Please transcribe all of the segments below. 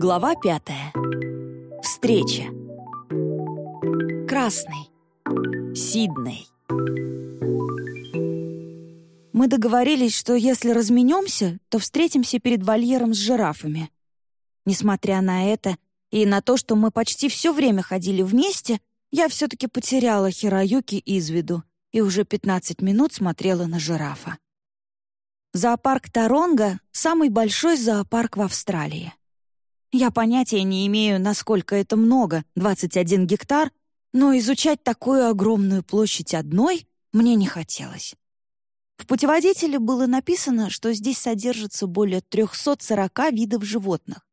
Глава пятая. Встреча. Красный. Сидней. Мы договорились, что если разменемся, то встретимся перед вольером с жирафами. Несмотря на это и на то, что мы почти все время ходили вместе, я все-таки потеряла Хироюки из виду и уже 15 минут смотрела на жирафа. Зоопарк Таронга — самый большой зоопарк в Австралии. Я понятия не имею, насколько это много, 21 гектар, но изучать такую огромную площадь одной мне не хотелось. В путеводителе было написано, что здесь содержится более 340 видов животных.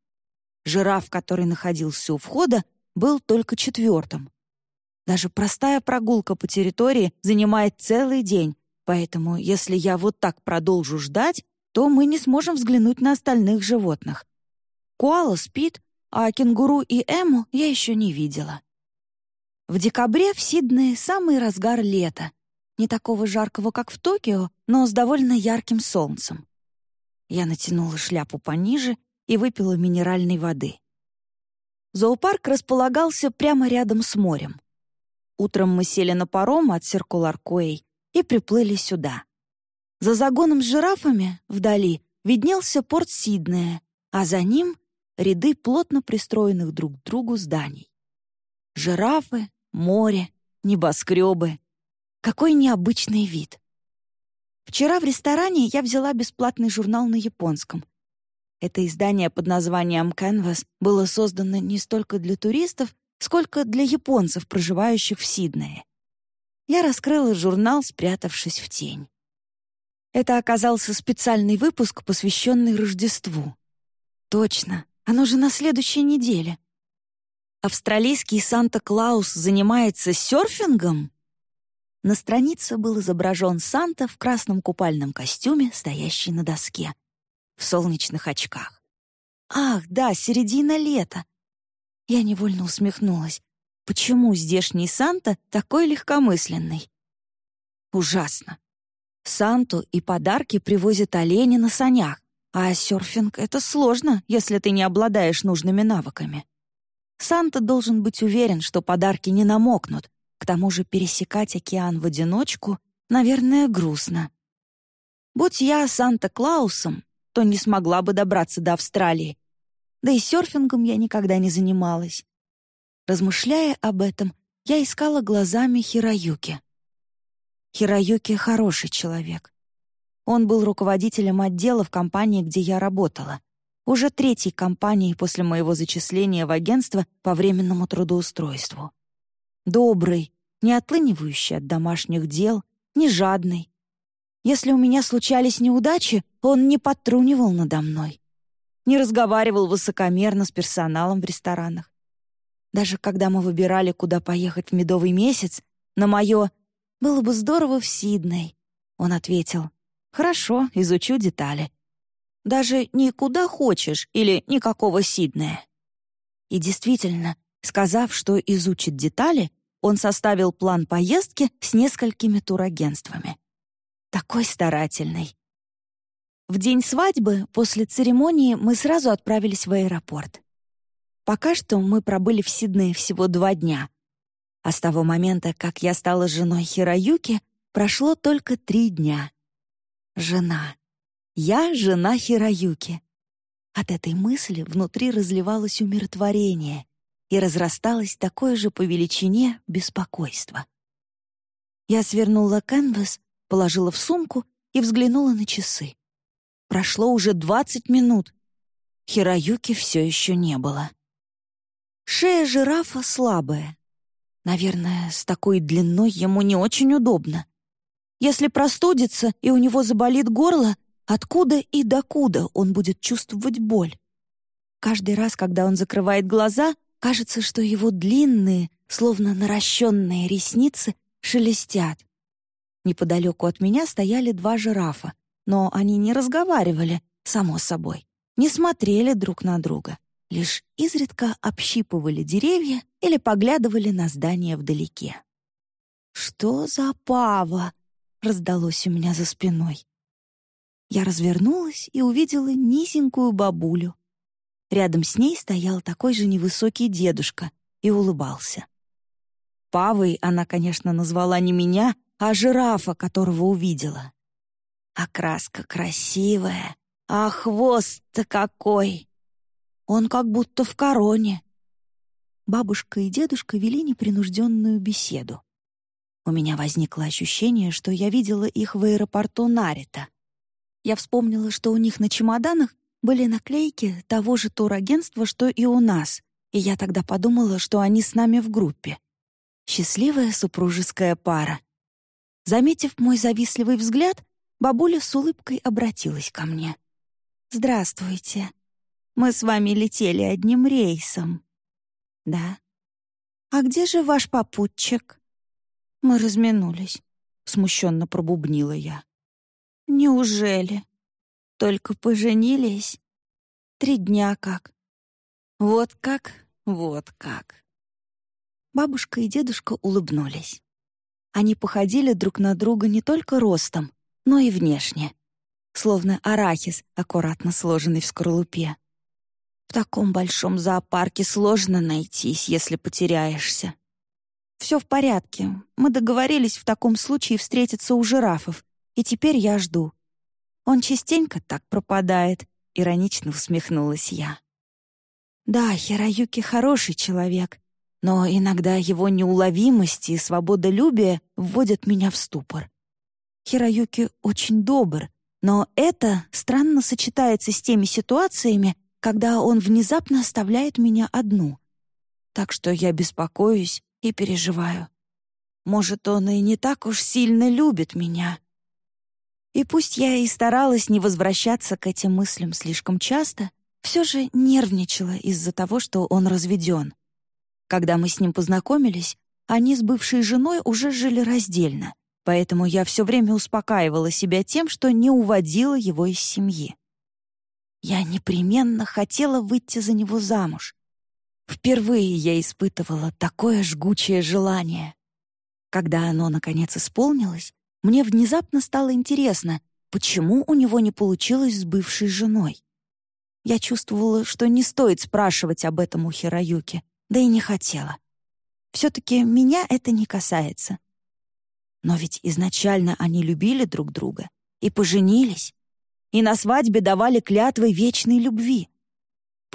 Жираф, который находился у входа, был только четвертым. Даже простая прогулка по территории занимает целый день, поэтому если я вот так продолжу ждать, то мы не сможем взглянуть на остальных животных. Коала спит, а кенгуру и эму я еще не видела. В декабре в Сиднее самый разгар лета. Не такого жаркого, как в Токио, но с довольно ярким солнцем. Я натянула шляпу пониже и выпила минеральной воды. Зоопарк располагался прямо рядом с морем. Утром мы сели на паром от Циркулар-Куэй и приплыли сюда. За загоном с жирафами, вдали, виднелся порт Сиднея, а за ним ряды плотно пристроенных друг к другу зданий. Жирафы, море, небоскребы. Какой необычный вид. Вчера в ресторане я взяла бесплатный журнал на японском. Это издание под названием Canvas было создано не столько для туристов, сколько для японцев, проживающих в Сиднее. Я раскрыла журнал, спрятавшись в тень. Это оказался специальный выпуск, посвященный Рождеству. Точно, оно же на следующей неделе. Австралийский Санта-Клаус занимается серфингом? На странице был изображен Санта в красном купальном костюме, стоящий на доске, в солнечных очках. Ах, да, середина лета. Я невольно усмехнулась. Почему здешний Санта такой легкомысленный? Ужасно. Санту и подарки привозят олени на санях. А серфинг — это сложно, если ты не обладаешь нужными навыками. Санта должен быть уверен, что подарки не намокнут. К тому же пересекать океан в одиночку, наверное, грустно. Будь я Санта-Клаусом, то не смогла бы добраться до Австралии. Да и серфингом я никогда не занималась. Размышляя об этом, я искала глазами Хироюки. Хироюки — хороший человек. Он был руководителем отдела в компании, где я работала. Уже третьей компании после моего зачисления в агентство по временному трудоустройству. Добрый, не отлынивающий от домашних дел, не жадный. Если у меня случались неудачи, он не подтрунивал надо мной. Не разговаривал высокомерно с персоналом в ресторанах. Даже когда мы выбирали, куда поехать в медовый месяц, на мое «было бы здорово в Сидней», он ответил Хорошо, изучу детали. Даже никуда хочешь или никакого Сиднея. И действительно, сказав, что изучит детали, он составил план поездки с несколькими турагентствами. Такой старательный. В день свадьбы, после церемонии, мы сразу отправились в аэропорт. Пока что мы пробыли в Сиднее всего два дня. А с того момента, как я стала женой Хироюки, прошло только три дня. Жена. Я жена Хироюки. От этой мысли внутри разливалось умиротворение и разрасталось такое же по величине беспокойство. Я свернула канвас, положила в сумку и взглянула на часы. Прошло уже двадцать минут. Хироюки все еще не было. Шея жирафа слабая. Наверное, с такой длиной ему не очень удобно. Если простудится и у него заболит горло, откуда и докуда он будет чувствовать боль? Каждый раз, когда он закрывает глаза, кажется, что его длинные, словно наращенные ресницы шелестят. Неподалеку от меня стояли два жирафа, но они не разговаривали, само собой, не смотрели друг на друга, лишь изредка общипывали деревья или поглядывали на здания вдалеке. «Что за пава?» Раздалось у меня за спиной. Я развернулась и увидела низенькую бабулю. Рядом с ней стоял такой же невысокий дедушка и улыбался. Павой она, конечно, назвала не меня, а жирафа, которого увидела. Окраска красивая, а хвост-то какой! Он как будто в короне. Бабушка и дедушка вели непринужденную беседу. У меня возникло ощущение, что я видела их в аэропорту Нарита. Я вспомнила, что у них на чемоданах были наклейки того же турагентства, что и у нас, и я тогда подумала, что они с нами в группе. Счастливая супружеская пара. Заметив мой завистливый взгляд, бабуля с улыбкой обратилась ко мне. «Здравствуйте. Мы с вами летели одним рейсом». «Да». «А где же ваш попутчик?» Мы разминулись. Смущенно пробубнила я. «Неужели? Только поженились? Три дня как?» «Вот как, вот как». Бабушка и дедушка улыбнулись. Они походили друг на друга не только ростом, но и внешне. Словно арахис, аккуратно сложенный в скорлупе. В таком большом зоопарке сложно найтись, если потеряешься. Все в порядке. Мы договорились в таком случае встретиться у жирафов, и теперь я жду. Он частенько так пропадает, иронично усмехнулась я. Да, Хироюки хороший человек, но иногда его неуловимость и свободолюбие вводят меня в ступор. Хироюки очень добр, но это странно сочетается с теми ситуациями, когда он внезапно оставляет меня одну. Так что я беспокоюсь и переживаю. Может, он и не так уж сильно любит меня. И пусть я и старалась не возвращаться к этим мыслям слишком часто, все же нервничала из-за того, что он разведен. Когда мы с ним познакомились, они с бывшей женой уже жили раздельно, поэтому я все время успокаивала себя тем, что не уводила его из семьи. Я непременно хотела выйти за него замуж. Впервые я испытывала такое жгучее желание. Когда оно, наконец, исполнилось, мне внезапно стало интересно, почему у него не получилось с бывшей женой. Я чувствовала, что не стоит спрашивать об этом у Хироюки — да и не хотела. Все-таки меня это не касается. Но ведь изначально они любили друг друга и поженились, и на свадьбе давали клятвы вечной любви.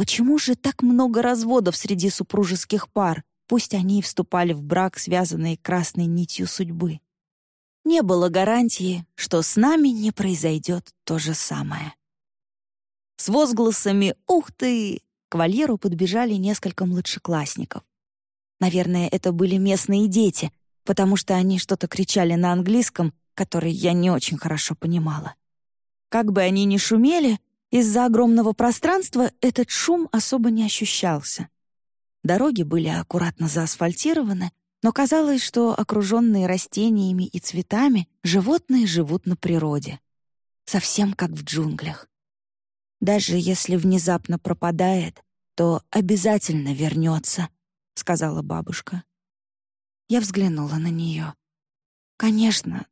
Почему же так много разводов среди супружеских пар, пусть они и вступали в брак, связанный красной нитью судьбы? Не было гарантии, что с нами не произойдет то же самое. С возгласами «Ух ты!» К вольеру подбежали несколько младшеклассников. Наверное, это были местные дети, потому что они что-то кричали на английском, который я не очень хорошо понимала. Как бы они ни шумели, из-за огромного пространства этот шум особо не ощущался. Дороги были аккуратно заасфальтированы, но казалось, что окруженные растениями и цветами животные живут на природе. Совсем как в джунглях. Даже если внезапно пропадает, то обязательно вернется, сказала бабушка. Я взглянула на нее. Конечно,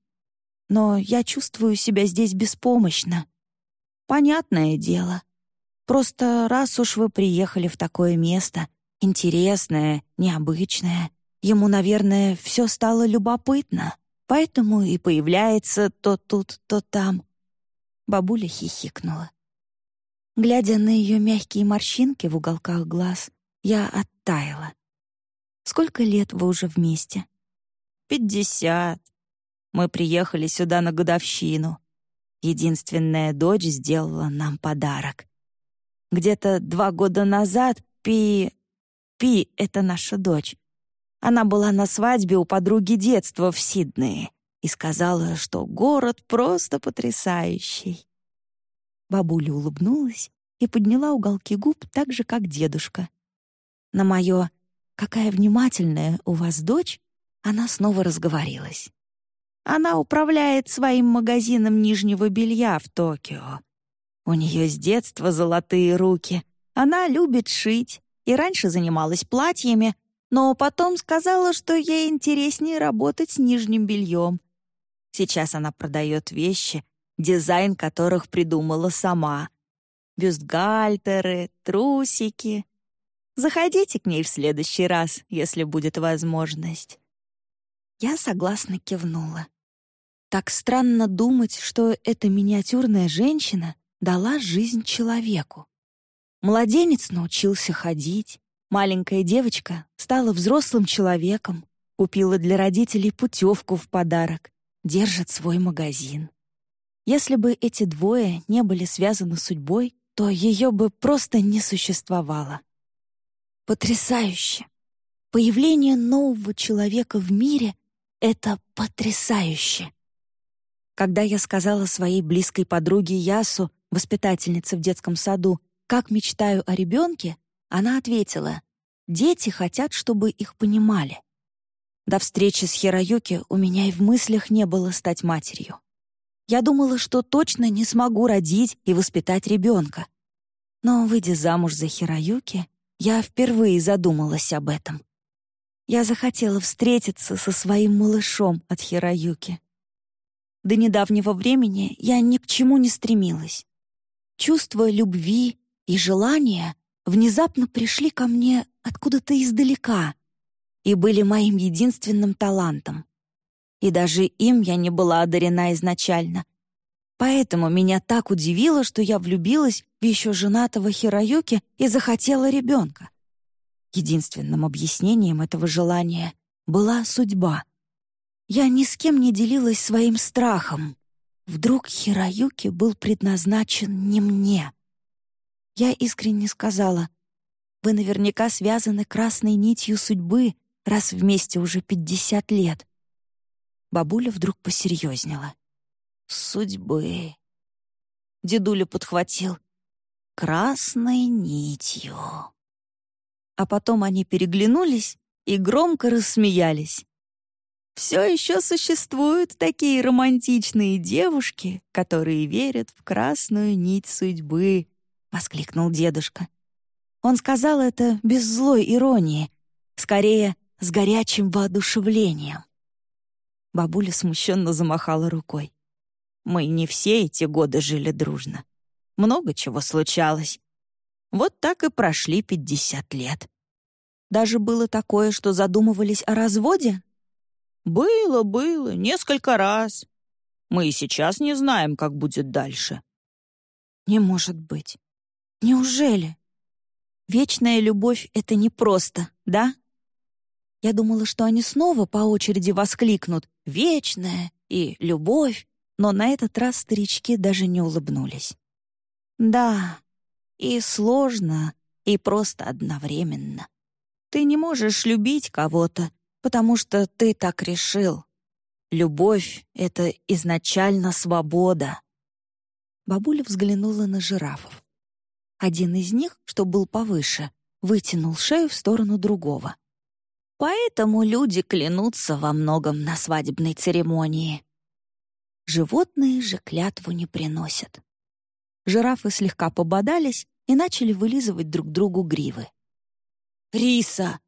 но я чувствую себя здесь беспомощно. Понятное дело. Просто раз уж вы приехали в такое место, интересное, необычное, ему, наверное, все стало любопытно, поэтому и появляется то тут, то там. Бабуля хихикнула. Глядя на ее мягкие морщинки в уголках глаз, я оттаяла. «Сколько лет вы уже вместе?» «Пятьдесят. Мы приехали сюда на годовщину. Единственная дочь сделала нам подарок. Где-то два года назад Пи... Пи — это наша дочь. Она была на свадьбе у подруги детства в Сиднее и сказала, что город просто потрясающий. Бабуля улыбнулась и подняла уголки губ так же, как дедушка. На мое «какая внимательная у вас дочь» она снова разговорилась. Она управляет своим магазином нижнего белья в Токио. У нее с детства золотые руки. Она любит шить и раньше занималась платьями, но потом сказала, что ей интереснее работать с нижним бельем. Сейчас она продает вещи, дизайн которых придумала сама. бюстгальтеры, трусики. Заходите к ней в следующий раз, если будет возможность». Я согласно кивнула. Так странно думать, что эта миниатюрная женщина дала жизнь человеку. Младенец научился ходить, маленькая девочка стала взрослым человеком, купила для родителей путевку в подарок, держит свой магазин. Если бы эти двое не были связаны судьбой, то ее бы просто не существовало. Потрясающе! Появление нового человека в мире — это потрясающе! Когда я сказала своей близкой подруге Ясу, воспитательнице в детском саду, как мечтаю о ребенке, она ответила, «Дети хотят, чтобы их понимали». До встречи с Хироюки у меня и в мыслях не было стать матерью. Я думала, что точно не смогу родить и воспитать ребенка. Но, выйдя замуж за Хироюки, я впервые задумалась об этом. Я захотела встретиться со своим малышом от Хироюки. До недавнего времени я ни к чему не стремилась. Чувство любви и желания внезапно пришли ко мне откуда-то издалека и были моим единственным талантом. И даже им я не была одарена изначально. Поэтому меня так удивило, что я влюбилась в еще женатого Хироюки и захотела ребенка. Единственным объяснением этого желания была судьба. Я ни с кем не делилась своим страхом. Вдруг Хироюки был предназначен не мне. Я искренне сказала, «Вы наверняка связаны красной нитью судьбы, раз вместе уже пятьдесят лет». Бабуля вдруг посерьезнела. «Судьбы». Дедуля подхватил. «Красной нитью». А потом они переглянулись и громко рассмеялись. Все еще существуют такие романтичные девушки, которые верят в красную нить судьбы», — воскликнул дедушка. Он сказал это без злой иронии, скорее, с горячим воодушевлением. Бабуля смущенно замахала рукой. «Мы не все эти годы жили дружно. Много чего случалось. Вот так и прошли пятьдесят лет. Даже было такое, что задумывались о разводе?» «Было, было, несколько раз. Мы и сейчас не знаем, как будет дальше». «Не может быть. Неужели? Вечная любовь — это непросто, да?» Я думала, что они снова по очереди воскликнут «Вечная» и «Любовь», но на этот раз старички даже не улыбнулись. «Да, и сложно, и просто одновременно. Ты не можешь любить кого-то, потому что ты так решил. Любовь — это изначально свобода». Бабуля взглянула на жирафов. Один из них, что был повыше, вытянул шею в сторону другого. Поэтому люди клянутся во многом на свадебной церемонии. Животные же клятву не приносят. Жирафы слегка пободались и начали вылизывать друг другу гривы. «Риса!»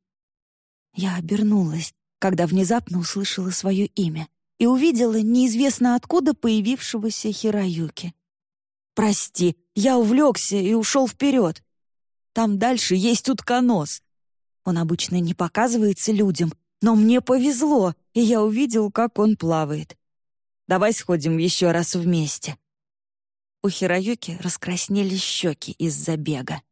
Я обернулась, когда внезапно услышала свое имя и увидела неизвестно откуда появившегося Хироюки. «Прости, я увлекся и ушел вперед. Там дальше есть утконос. Он обычно не показывается людям, но мне повезло, и я увидел, как он плавает. Давай сходим еще раз вместе». У Хироюки раскраснелись щеки из-за бега.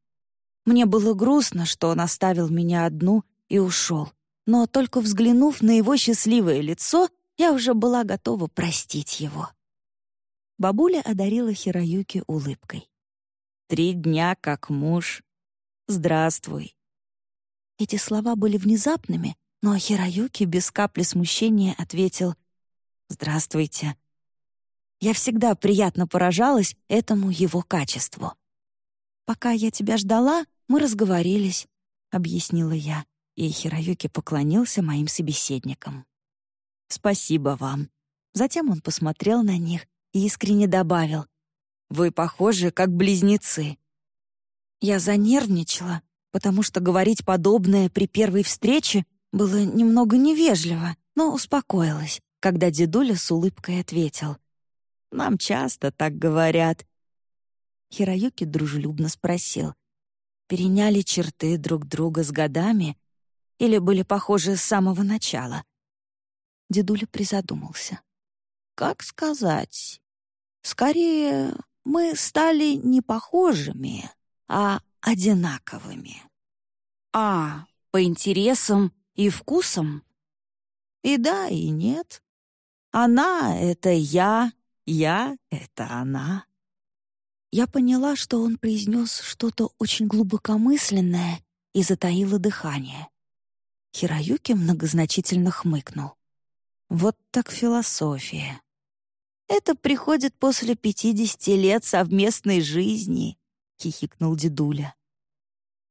Мне было грустно, что он оставил меня одну и ушел. Но только взглянув на его счастливое лицо, я уже была готова простить его. Бабуля одарила Хироюки улыбкой. «Три дня как муж. Здравствуй». Эти слова были внезапными, но Хироюки без капли смущения ответил «Здравствуйте». Я всегда приятно поражалась этому его качеству. «Пока я тебя ждала, мы разговорились», — объяснила я и Хироюки поклонился моим собеседникам. «Спасибо вам». Затем он посмотрел на них и искренне добавил, «Вы похожи, как близнецы». Я занервничала, потому что говорить подобное при первой встрече было немного невежливо, но успокоилась, когда дедуля с улыбкой ответил, «Нам часто так говорят». Хироюки дружелюбно спросил. «Переняли черты друг друга с годами или были похожи с самого начала?» Дедуля призадумался. «Как сказать? Скорее, мы стали не похожими, а одинаковыми». «А, по интересам и вкусам?» «И да, и нет. Она — это я, я — это она». Я поняла, что он произнес что-то очень глубокомысленное и затаила дыхание. Хироюки многозначительно хмыкнул. Вот так философия. Это приходит после пятидесяти лет совместной жизни, хихикнул дедуля.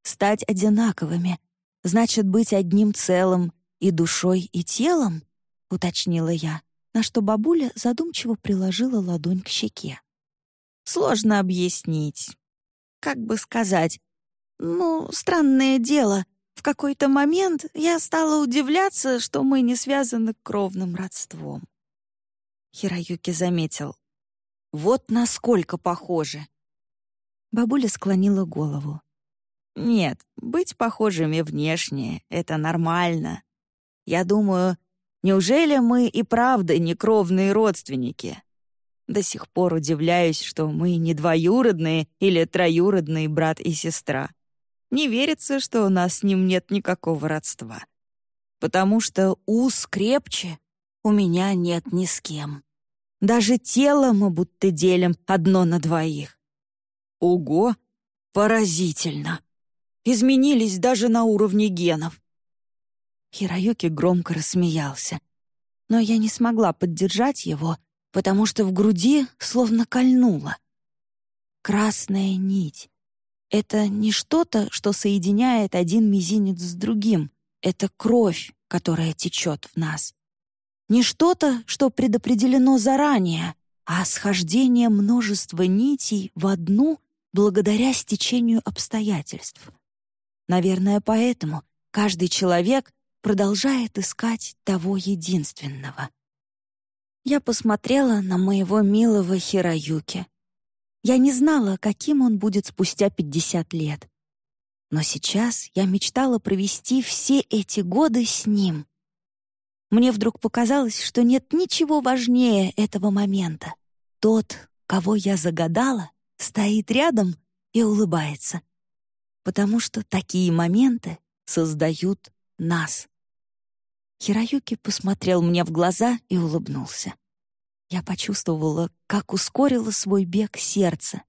Стать одинаковыми значит быть одним целым и душой, и телом, уточнила я, на что бабуля задумчиво приложила ладонь к щеке. Сложно объяснить. Как бы сказать? Ну, странное дело. В какой-то момент я стала удивляться, что мы не связаны кровным родством. Хироюки заметил. «Вот насколько похожи!» Бабуля склонила голову. «Нет, быть похожими внешне — это нормально. Я думаю, неужели мы и правда не кровные родственники?» До сих пор удивляюсь, что мы не двоюродные или троюродные брат и сестра. Не верится, что у нас с ним нет никакого родства. Потому что уз крепче у меня нет ни с кем. Даже тело мы будто делим одно на двоих. Ого! Поразительно! Изменились даже на уровне генов. Хироюки громко рассмеялся. Но я не смогла поддержать его, потому что в груди словно кольнуло. Красная нить. Это не что-то, что соединяет один мизинец с другим. Это кровь, которая течет в нас. Не что-то, что предопределено заранее, а схождение множества нитей в одну благодаря стечению обстоятельств. Наверное, поэтому каждый человек продолжает искать того единственного. Я посмотрела на моего милого Хироюки. Я не знала, каким он будет спустя 50 лет. Но сейчас я мечтала провести все эти годы с ним. Мне вдруг показалось, что нет ничего важнее этого момента. Тот, кого я загадала, стоит рядом и улыбается. Потому что такие моменты создают нас. Хироюки посмотрел мне в глаза и улыбнулся. Я почувствовала, как ускорило свой бег сердце.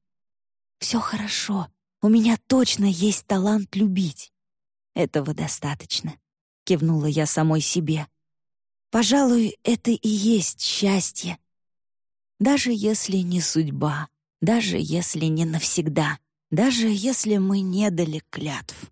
«Все хорошо, у меня точно есть талант любить». «Этого достаточно», — кивнула я самой себе. Пожалуй, это и есть счастье. Даже если не судьба, даже если не навсегда, даже если мы не дали клятв.